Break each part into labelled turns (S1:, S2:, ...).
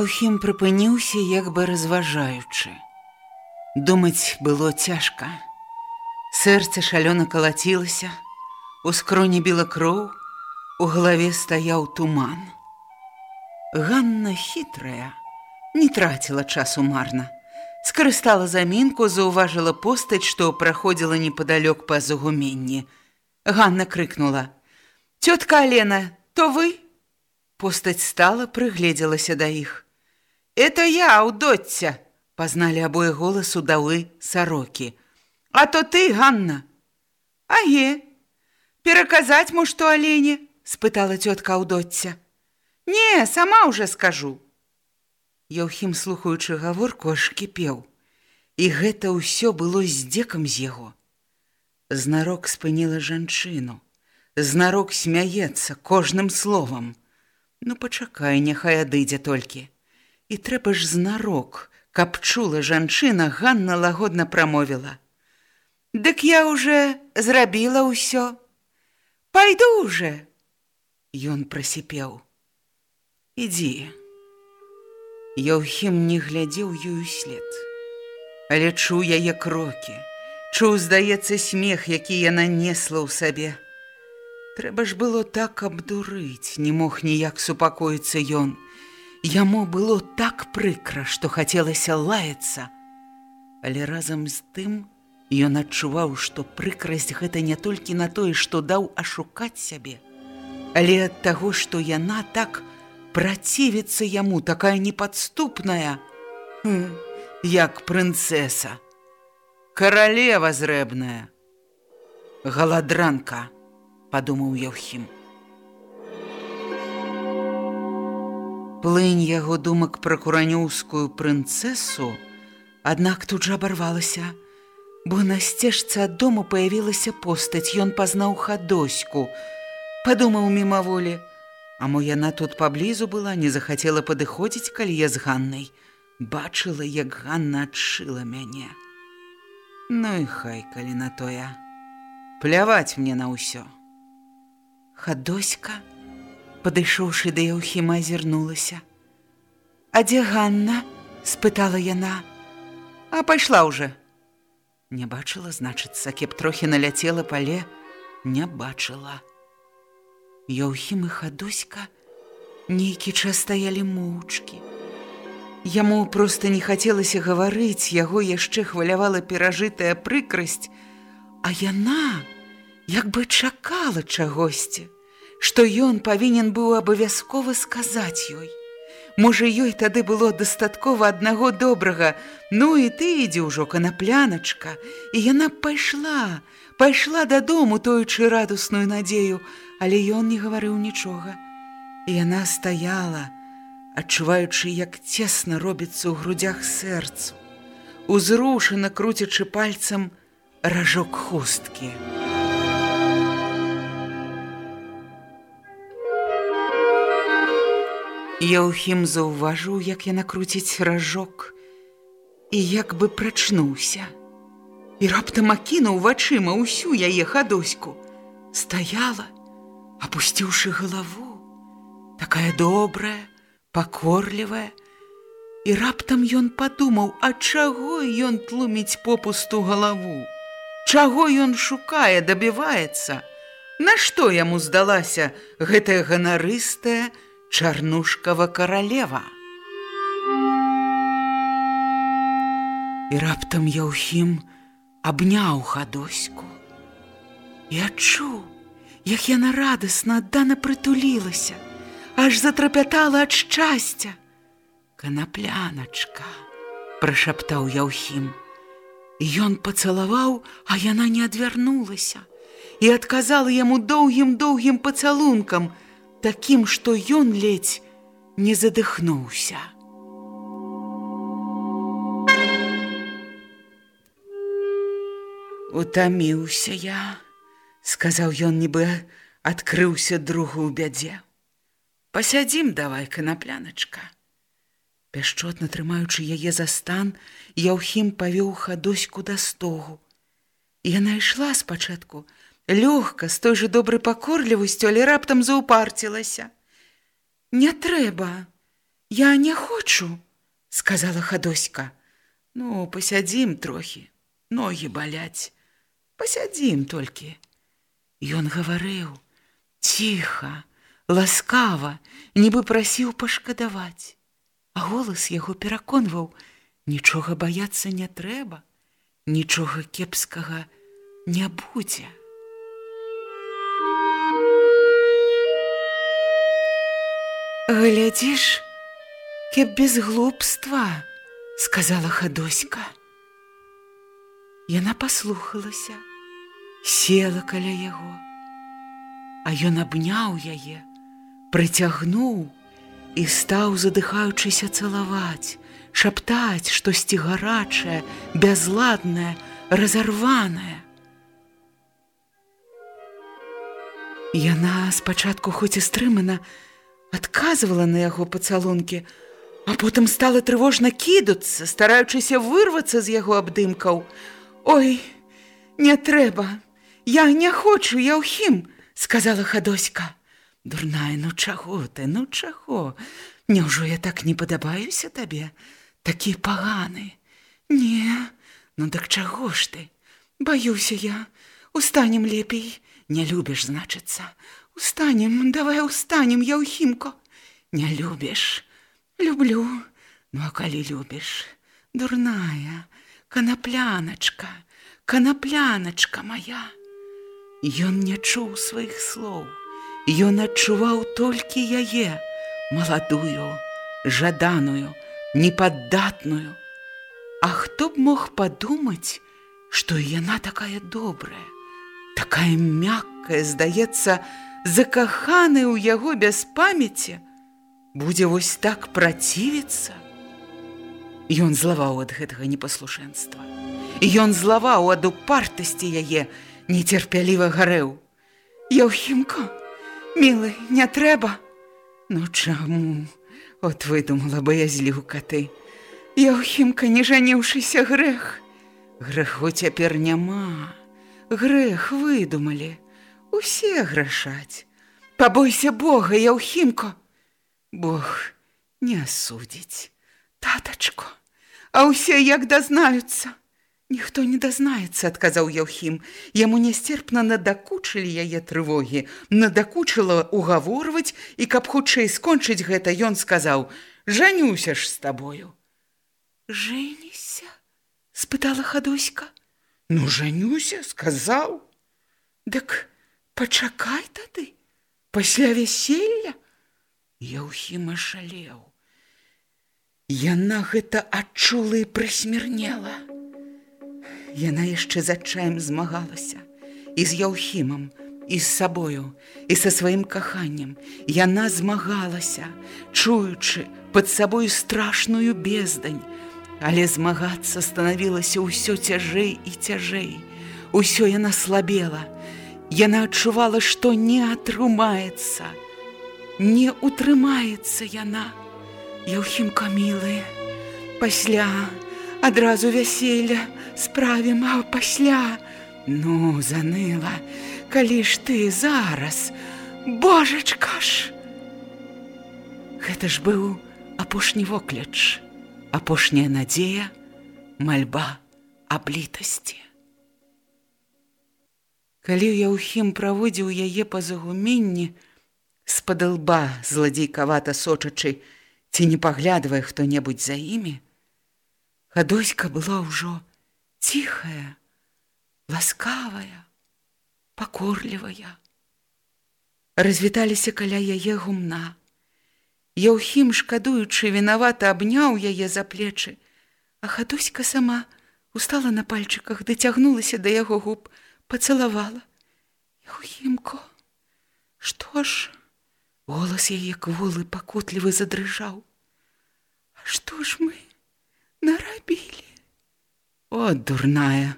S1: Яўхім прыпыніўся, як бы разважаючы. Думаць было цяжка. Сэрце шалёна калацілася, у скроні біла кроў, у галаве стаяў туман. Ганна хітрая, не траціла часу марна. Скарыстала замінку, заўважыла постаць, што праходзіла непадалёк па загуменні. Ганна крыкнула: « Тётка Алена, то вы? Постаць стала, прыгледзелася да іх. «Это я, Удоцця!» – пазналі абое голас удавы сарокі. «А то ты, Ганна!» «Аге! Пераказаць мо што алене?» – спытала цётка Удоцця. «Не, сама уже скажу!» Яўхім, слухаючы гаворку, аж кіпеў. І гэта ўсё было здзекам з яго. Знарок спыніла жанчыну. Знарок смяецца кожным словам. Ну пачакай, няхай адыдзе толькі. І трэба ж знарок, каб чула жанчына Ганна лагодна прамовіла. Дык я уже зрабіла ўсё. Пайду уже. Ён прасіпеў. Ідзі. Яўхім не глядзеў ёю след. Але чуў яе крокі, чуў, здаецца, смех, які яна несла ў сабе. Трэба ж было так абдурыць, не мог ніяк супакоіцца ён. Яму было так прыкра, што хацелася лаяцца. Але разам з тым ён адчуваў, што прыкрасць гэта не толькі на тое, што даў ашукаць сябе, але ад таго, што яна так працівіцца яму такая непадступная, як прынцэса, каралева зрэбная, галадранка падумаў Яўхім. Плынь яго думак пра куранёўскую прынцэсу, аднак тут жа абарвалася, бо на сцежцы ад дому паявілася постаць, ён пазнаў хадоську, падумаў мімаволі, А мо яна тут паблізу была, не захацела падыходзіць, калі я з Ганнай, бачыла, як Ганна адшыла мяне. Ну і хай, калі на тое, пляваць мне на ўсё. Хадоська, падышоўшы да Яўхіма, азірнулася. «А дзе Ганна?» – спытала яна. «А пайшла ўжо». Не бачыла, значыцца, кеп трохі наляцела пале, не бачыла. Яўхім і Хадоська нейкі час стаялі моўчкі. Яму проста не хацелася гаварыць, яго яшчэ хвалявала перажытая прыкрасць, а яна як бы чакала чагосьці, што ён павінен быў абавязкова сказаць ёй. Можа, ёй тады было дастаткова аднаго добрага, ну і ты ідзі ўжо канапляначка, і яна пайшла, пайшла дадому тоючы радусную надзею, але ён не гаварыў нічога. І яна стаяла, адчуваючы, як цесна робіцца ў грудях сэрцу, узрушана круцячы пальцам ражок хусткі. Яўхім заўважыў, як яна круціць ражок і як бы прачнуўся. І раптам акінуў вачыма ўсю яе хадоську. Стаяла, апусціўшы галаву, такая добрая, пакорлівая, І раптам ён падумаў, а чаго ён тлуміць попусту галаву. Чаго ён шукае, дабіваецца? Нашто яму здалася гэтая ганарыстая чарнушкава каралева? І раптам Яўхім абняў хадоську. І адчуў, як яна радасна аддана прытулілася, аж затрапятала ад шчасця. Канапляначка, прашаптаў Яўхім. Ён пацалаваў, а яна не адвярнулася і адказала яму доўгім доўгім пацалункам, такім, што ён ледзь не задыхнуўся. Утаміўся я, сказаў ён, нібы адкрыўся другу ў бядзе. Пасядзім давай канапляначка. Пяшчотна трымаючы яе за стан, Яўхім павёў хадоську да стогу. Яна ішла спачатку, лёгка, з той жа добрай пакорлівасцю, але раптам заўпарцілася. Не трэба, я не хочу, сказала хадоська. Ну, пасядзім трохі, ногі баляць, пасядзім толькі. Ён гаварыў ціха, ласкава, нібы прасіў пашкадаваць а голас яго пераконваў: нічога баяцца не трэба, нічога кепскага не будзе. Глядзіш, кеп без глупства, сказала хадоська. Яна паслухалася, села каля яго, а ён абняў яе, прыцягнуў, і стаў задыхаючыся цалаваць, шаптаць штосьці гарачае, бязладнае, разарванае. Яна спачатку хоць і стрымана адказвала на яго пацалункі, а потым стала трывожна кідуцца, стараючыся вырвацца з яго абдымкаў. Ой, не трэба, я не хочу, я ўхім, сказала хадоська. Дурная, ну чаго ты, ну чаго? Няўжо я так не падабаюся табе, такі паганы. Не, ну дык чаго ж ты? Баюся я, устанем лепей, не любіш, значыцца. Устанем, давай устанем, я ўхімко. Не любіш, люблю, ну а калі любіш, дурная, канапляначка, канапляначка моя. Ён не чуў сваіх слоў. Ён адчуваў толькі яе, маладую, жаданую, непаддатную. А хто б мог падумаць, што яна такая добрая, такая мяккая, здаецца, закаханы ў яго без памяці, будзе вось так працівіцца. Ён злаваў ад гэтага непаслушэнства. Ён злаваў ад упартасці яе, нецярпяліва гарэў. Яўхімка, Мілы, не трэба. Ну чаму? От выдумала баязлюка ты. Яўхімка, не жаніўшыся грэх. Грэху цяпер няма. Грэх выдумалі. Усе грашаць. Пабойся Бога, Яўхімко. Бог не асудзіць. Татачко, а ўсе як дазнаюцца. Ніхто не дазнаецца, адказаў Яўхім. Яму нястерпна надакучылі яе трывогі, надакучыла угаворваць і каб хутчэй скончыць гэта, ён сказаў: « Жанюся ж з табою. Жэніся? спытала хадуська. Ну жанюся, сказаў. Дык пачакай тады, пасля вяселля. Яўхіма шалеў. Яна гэта адчула і прысмірнела. Яна яшчэ з адчаем змагалася і з яўхімам, і з сабою, і са сваім каханнем. Яна змагалася, чуючы пад сабою страшную бездань, але змагацца станавілася ўсё цяжэй і цяжэй. Усё яна слабела. Яна адчувала, што не атрымаецца. Не утрымаецца яна. Яўхім камілы, пасля адразу вяселля, справім а пасля ну заныла калі ж ты зараз божачка ж гэта ж быў апошні вокляч апошняя надзея, мальба аблітасці. Калі Яўхім праводзіў яе па загуменні, з-пад лба зладзейкавата сочачы, ці не паглядвае хто-небудзь за імі, Хадоська была ўжо ціхая, ласкавая, пакорлівая. Развіталіся каля яе гумна. Яўхім, шкадуючы, вінавата абняў яе за плечы, а хадоська сама устала на пальчыках, дацягнулася да яго губ, пацалавала. Яўхімко, што ж? Голас яе кволы пакутлівы задрыжаў. А што ж мы нарабілі? О, дурная,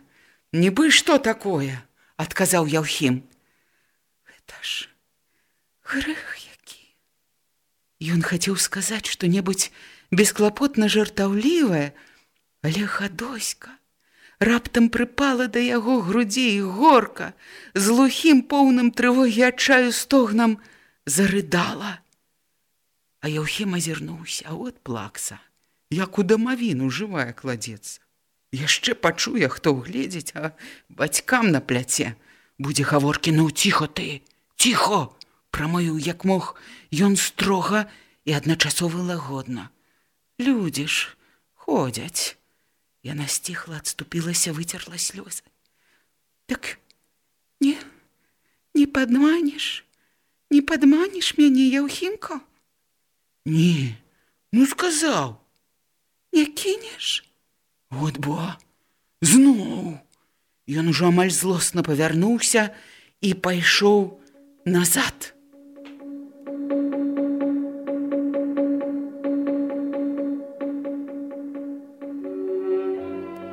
S1: нібы што такое, адказаў Яўхім. Гэта ж грэх які. Ён хацеў сказаць што-небудзь бесклапотна жартаўлівае, але хадоська раптам прыпала да яго грудзей горка, з глухім поўным трывогі адчаю стогнам зарыдала. А Яўхім азірнуўся, от плакса, як у дамавіну жывая кладзецца. Яшчэ пачуе, хто ўгледзець, а бацькам на пляце будзе гаворкі ну ціхо ты, ціхо, прамою як мог, ён строга і адначасова лагодна. Людзі ж ходзяць. Яна сціхла, адступілася, выцерла слёзы. Так не, не падманеш, не падманеш мяне, Яўхімко? Не, ну сказаў, не кінеш? Вот бо, зноў. Ён ужо амаль злосна павярнуўся і пайшоў назад.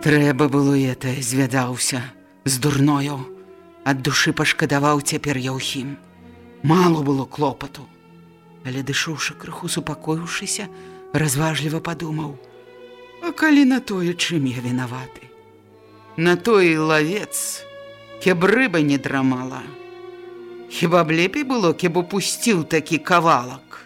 S1: Трэба было это звядаўся з дурною, ад душы пашкадаваў цяпер Яўхім. Мало было клопату, але дышоўшы крыху супакоіўшыся, разважліва падумаў: А калі на тое, чым я вінаваты? На той лавец, кеб рыба не драмала. Хіба б лепей было, кеб упусціў такі кавалак.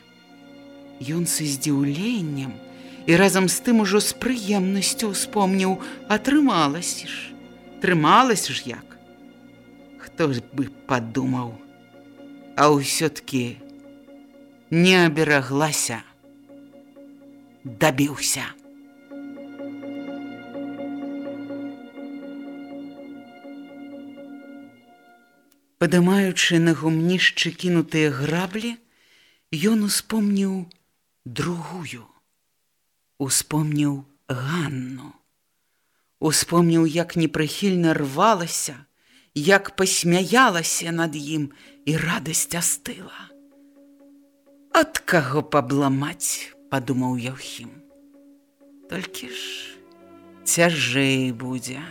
S1: Ён са здзіўленнем, і разам з тым ужо з прыемнасцю успомніў, атрымалася ж, трымалася ж як. Хто ж бы падумаў, А ўсё-ткі не абераглася, дабіўся. Падымаючы на гумнішчы кінутыя граблі, ён успомніў другую успомніў Ганну. Успомніў, як непрыхільна рвалася, як пасмяялася над ім і радасць астыла. Ад каго пабламаць, падумаў Яўхім. Толькі ж цяжэй будзе.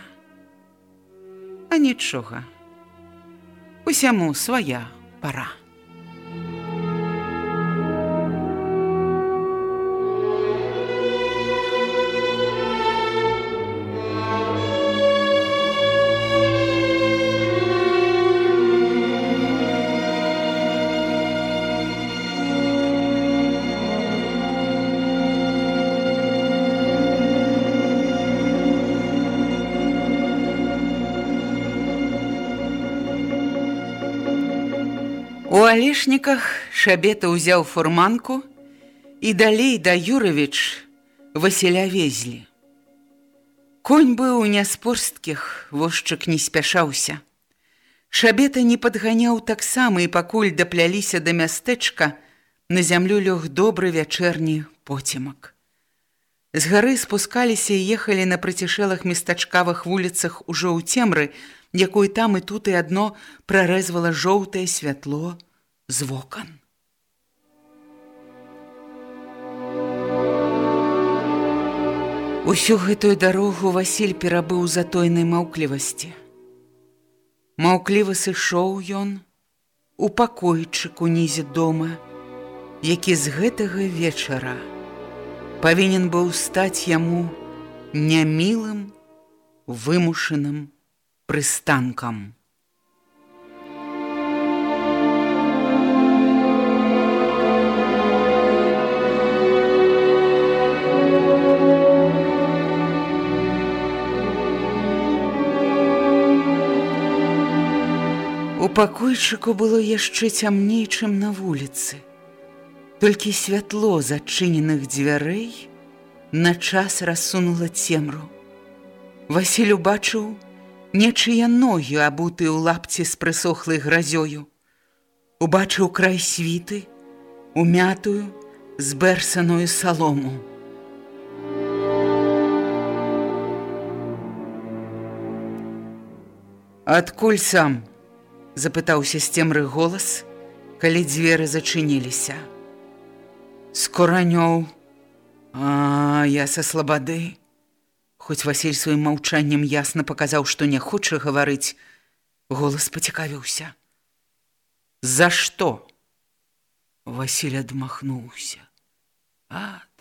S1: А нічога. Усяму свая пара. Алешніках шабета ўзяў фурманку і далей да Юравіч Васіля везлі. Конь быў у няспорсткіх, вожчык не спяшаўся. Шабета не падганяў таксама і пакуль дапляліся да мястэчка, на зямлю лёг добры вячэрні поцемак. З гары спускаліся і ехалі на прыцішэлых местачкавых вуліцах ужо ў цемры, якой там і тут і адно прарэзвала жоўтае святло, з вокон. Усю гэтую дарогу Васіль перабыў затойнай маўклівасці. Маўкліва сышоў ён у пакойчыку нізе дома, які з гэтага вечара павінен быў стаць яму нямілым, вымушаным прыстанкам. Пакойчыку было яшчэ цямней, чым на вуліцы. Толькі святло зачыненых дзвярэй на час рассунула цемру. Васіль убачыў нечыя ногі, абуты ў лапці з прысохлай гразёю. Убачыў край світы, умятую, з бэрсаную салому. Адкуль сам? Запытаўся з цемры голас, калі дзверы зачыніліся. З куранёў, А я са слабады. Хоць Васіль сваім маўчаннем ясна паказаў, што не хоча гаварыць, голас пацікавіўся. За што? Васіль адмахнуўся. Ад.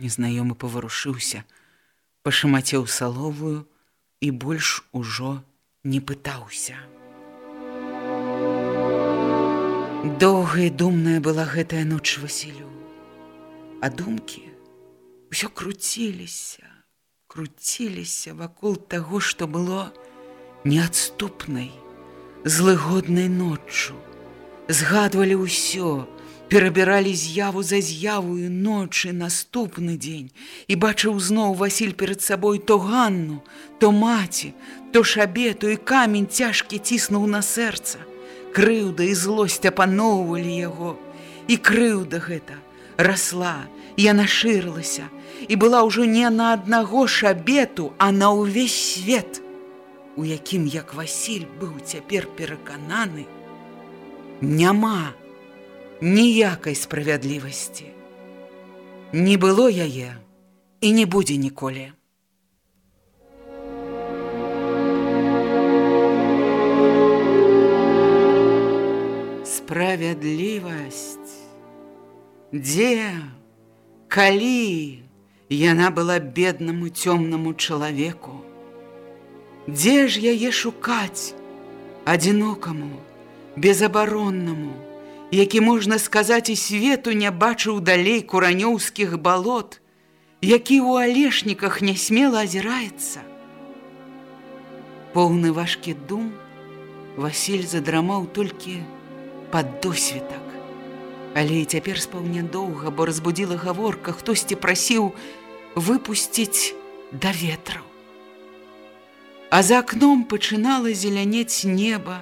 S1: Незнаёмы паварушыўся, пашамацеў саловую і больш ужо не пытаўся. Доўгая думная была гэтая ноч Васілю. А думкі ўсё круціліся, круціліся вакол таго, што было неадступнай, злыгоднай ноччу. Згадвалі ўсё, перабіралі з'яву за з'явую ночы наступны дзень і бачыў зноў Васіль перад сабой то ганну, то маці, то шабету і камень цяжкі ціснуў на сэрца. Крыўда і злосць апаноўвалі яго. І крыўда гэта расла, яна шырылася і была ўжо не на аднаго шабету, а на ўвесь свет, у якім як Васіль быў цяпер перакананы, няма, ніякай справядлівасці. Не было яе і не будзе ніколі. Справядлівасць. Дзе, калі яна была беднаму цёмнаму чалавеку? Дзе ж яе шукаць адзінокаму, безабароннаму, які можна сказаць і свету не бачыў далей куранёўскіх балот, які ў алешніках нясмела азіраецца. Поўны важкі дум Васіль задрамаў толькі пад досвітак. Але і цяпер спаў нядоўга, бо разбудзіла гаворка, хтосьці прасіў выпусціць да ветраў. А за акном пачынала зелянець неба,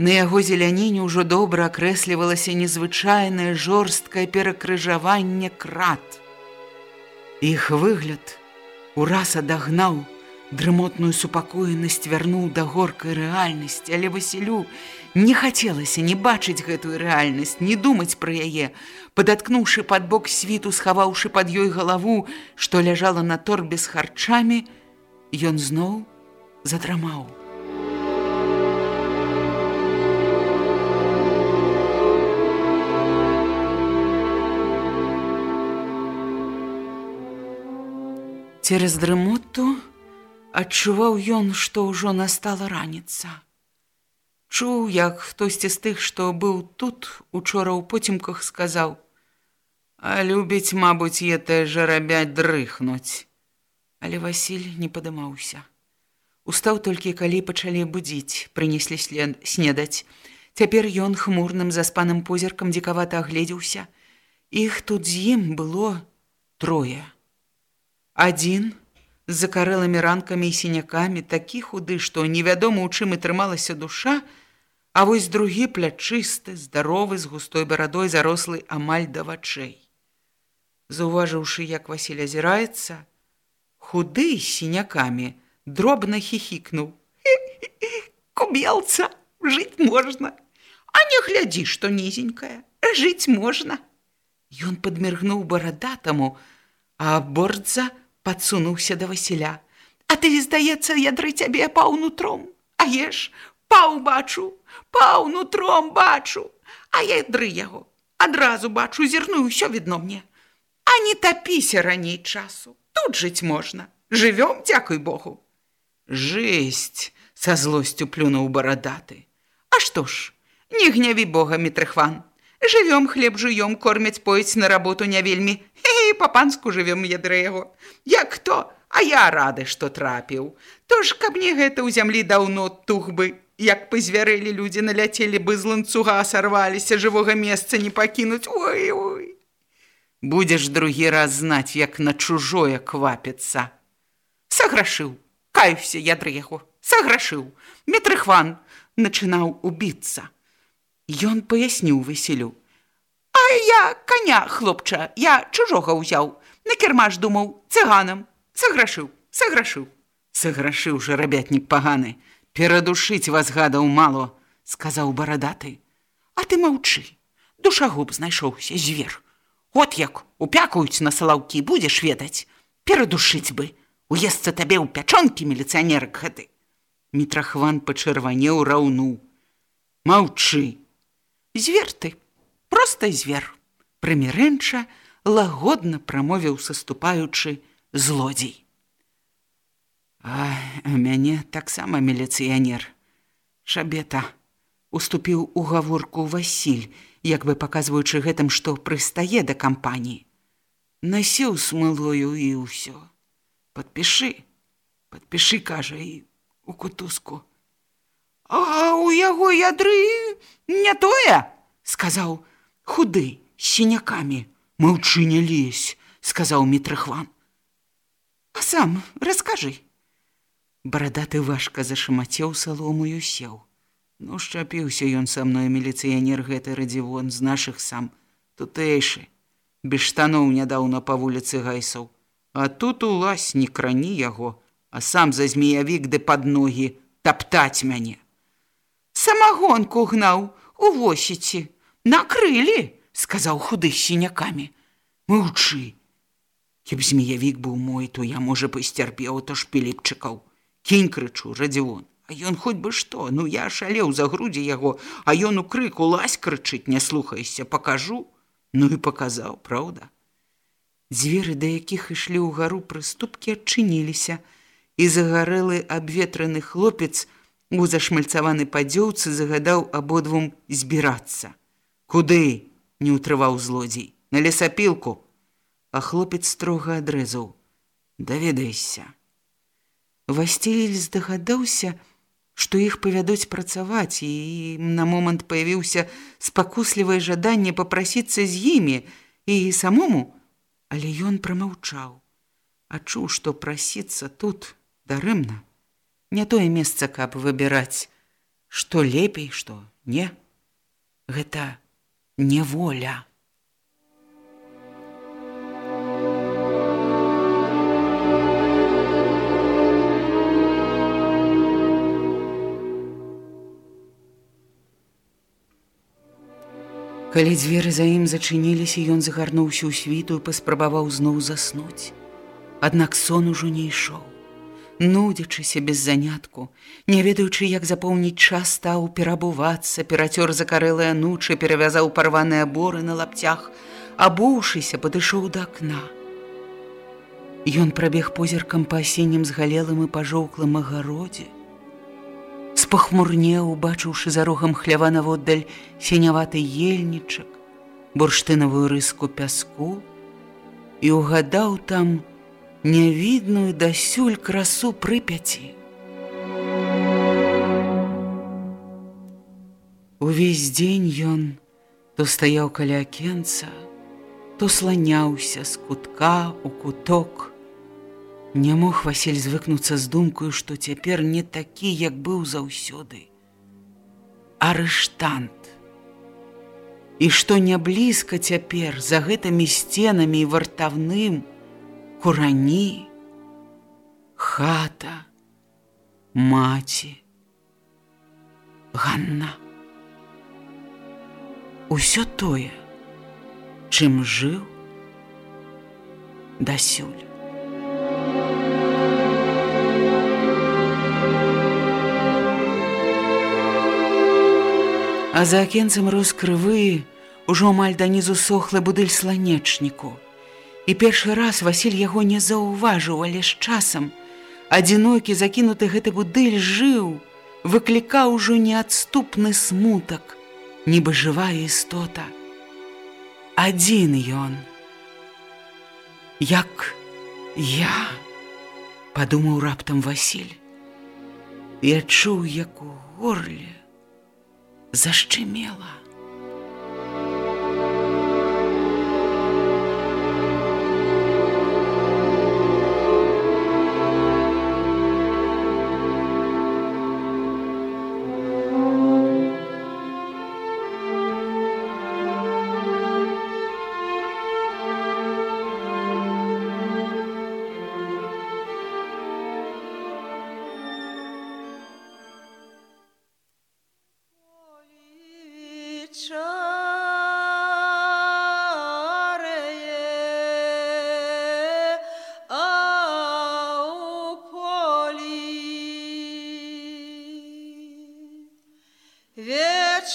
S1: На яго зеляніне ўжо добра акрэслівалася незвычайнае жорсткае перакрыжаванне крат. Іх выгляд ураз адагнаў, дрымотную супакоенасць вярнуў да горкай рэальнасці, але Васілю не хацелася не бачыць гэтую рэальнасць, не думаць пра яе, падаткнуўшы пад бок світу, схаваўшы пад ёй галаву, што ляжала на торбе з харчамі, ён зноў задрамаў. Цераз дрымоту адчуваў ён, што ўжо настала раніца. Чуў, як хтосьці з тых, што быў тут учора ў поцемках сказаў: « А любіць, мабуць, етае жарабяць дрыхнуць. Але Васіль не падымаўся. Устаў толькі, калі пачалі будзіць, прынеслі след снедаць. Цяпер ён хмурным заспаным позіркам дзікавата агледзеўся. Іх тут з ім было трое. Адзін з закарэлымі ранкамі і сінякамі такі худы, што невядома, у чым і трымалася душа, а вось другі плячысты, здаровы з густой барадой зарослы амаль да вачэй. Заўважыўшы, як Васіль азіраецца, худы з сінякамі дробна хіхікнуў: Кубелца, жыць можна, А не глядзі, што нізенькая, жыць можна. Ён падміргнуў барадатаму, а бордза, падсунуўся да Васіля. А ты, здаецца, ядры цябе паў нутром. А еш, паў бачу, паў нутром бачу, А ядры яго. Адразу бачу, зірную ўсё відно мне. А не тапіся раней часу. Тут жыць можна. Жывём, дзякуй Богу. Жэсць, са злосцю плюнуў барадаты. А што ж, не гняві Бога, Мітрыхван. Жывём хлеб жуём, кормяць пояць на работу не вельмі па-панску жывем ядры яго. Як хто, а я рады, што трапіў. То ж, каб мне гэта ў зямлі даўно тух бы, як пазвярэлі людзі наляцелі бы з ланцуга сарваліся жывога месца не пакінуць. Ой ой. Будзеш другі раз знаць як на чужое квапіцца. Саграшыў. Каюся я дрэгу саграшыў. Метрыхван начынаў убіцца ён паясніў васілю. А я коня хлопча я чужога ўзяў. На кірмаш думаў цыганам. Саграшыў саграшыў саграшыў жарабятнік паганы. Перадушыць вас гадаў мало сказаў барадаты. А ты маўчы. Душагуб знайшоўся звер. От як упякаюць на салаўкі будзеш ведаць. Перадушыць бы. Уесца табе ў пячонкі міліцыянерак гэты мітрахван пачырванеў раўну маўчы звер ты просто звер прымірэнча лагодна прамовіў саступаючы злодзей А мяне таксама міліцыянер. Шабета уступіў у гаворку Васіль, як бы паказваючы гэтым, што прыстае да кампаніі. Насеў смылою і ўсё. Падпішы, падпішы, кажа і у кутузку. А у яго ядры не тое, сказаў худы сінякамі. Маўчы не лезь, сказаў мітрахван. А сам раскажы. Барадаты важка зашамацеў саломую сеў. Ну шчапіўся ён са мной міліцыянер гэты радзівон з нашых сам тутэйшы. Без штаноў нядаўна па вуліцы гайсаў. А тут улась не крані яго, а сам за змеявік ды пад ногі таптаць мяне. Самагонку гнаў у восіці, накрылі, сказаў худы сінякамі. Маўчы. Кіб змеявік быў мой, то я можа пасцярпеў, то ж піліпчыкаў. Кінь крычу радзівон а ён хоць бы што ну я шалеў за грудзі яго а ён у крыку лазь крычыць не слухайся пакажу. Ну і паказаў праўда? Дзверы да якіх ішлі ў гару прыступкі адчыніліся і загарэлы абветраны хлопец у зашмальцаваны падзёўцы загадаў абодвум збірацца. Куды не ўтрываў злодзей. На лесапілку. А хлопец строга адрэзаў. Даведайся Васціль здагадаўся, што іх павядуць працаваць і на момант паявіўся спакуслівае жаданне папрасіцца з імі і самому, але ён прамаўчаў, адчуў, што прасіцца тут дарэмна. Не тое месца, каб выбіраць, што лепей, што не. Гэта неволя. Калі дзверы за ім зачыніліся, ён загарнуўся ў світу і паспрабаваў зноў заснуць. Аднак сон ужо не ішоў. Нудзячыся без занятку, не ведаючы, як запоўніць час стаў перабувацца, перацёр закарэлыя нучы, перавязаў парваныя боры на лапцях, абуўшыся, падышоў да акна. Ён прабег позіркам па асеннім згалелым і пажоўклым агародзе, спахмурнеў, убачыўшы за рогам хлява наводдаль сеняваты ельнічак, бурштынавую рыску пяску і угадаў там нявідную дасюль красу прыпяці. Увесь дзень ён то стаяў каля акенца, то сланяўся з кутка у куток, Не мог Васіль звыкнуцца з думкаю, што цяпер не такі, як быў заўсёды. Арыштант. І што не блізка цяпер за гэтымі сценамі і вартавным, курані, хата, маці, Ганна. Усё тое, чым жыў дасюль. А за акенцам рос крывы, ужо амаль данізу сохлы будыль сланечніку. І першы раз Васіль яго не заўважыў, але з часам. Адзінокі закінуты гэты будыль жыў, выклікаў ужо неадступны смутак, нібы жывая істота. Адзін ён. Як я, падумаў раптам Васіль. і адчуў, як у горле зашчымела.
S2: Моя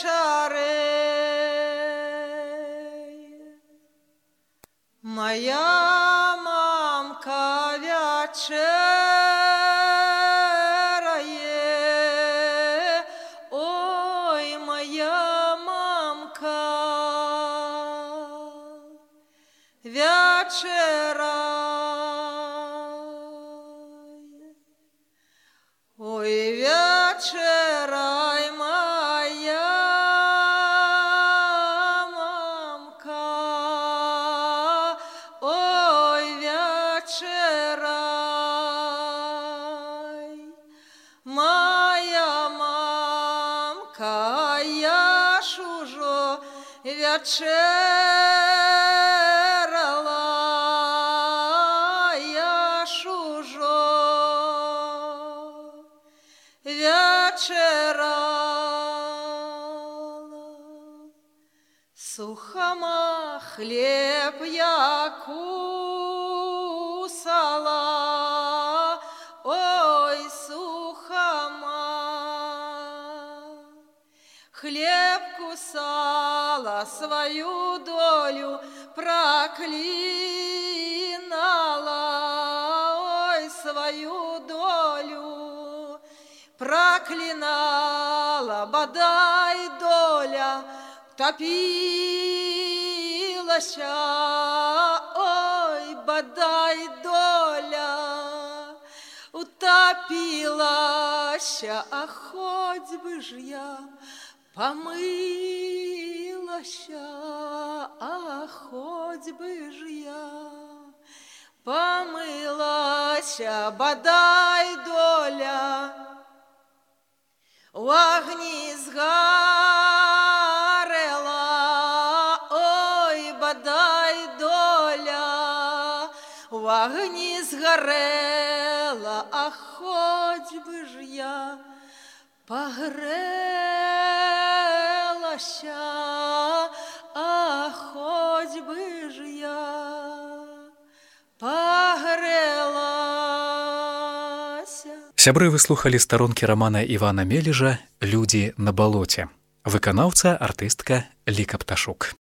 S2: хлеб я кусала, ой, сухома. Хлеб кусала, свою долю проклинала, ой, свою долю проклинала, бодай доля топилася, ой, бодай доля. Утопилася, а хоть бы ж я помылася, а хоть бы ж я помылася, бодай доля. У огні згарела, згарела, а хоть би ж я погрелася, а хоть би ж я погрелася.
S3: Сябры выслухалі старонкі рамана Івана Мележа Людзі на балоце. Выканаўца артыстка Ліка Пташук.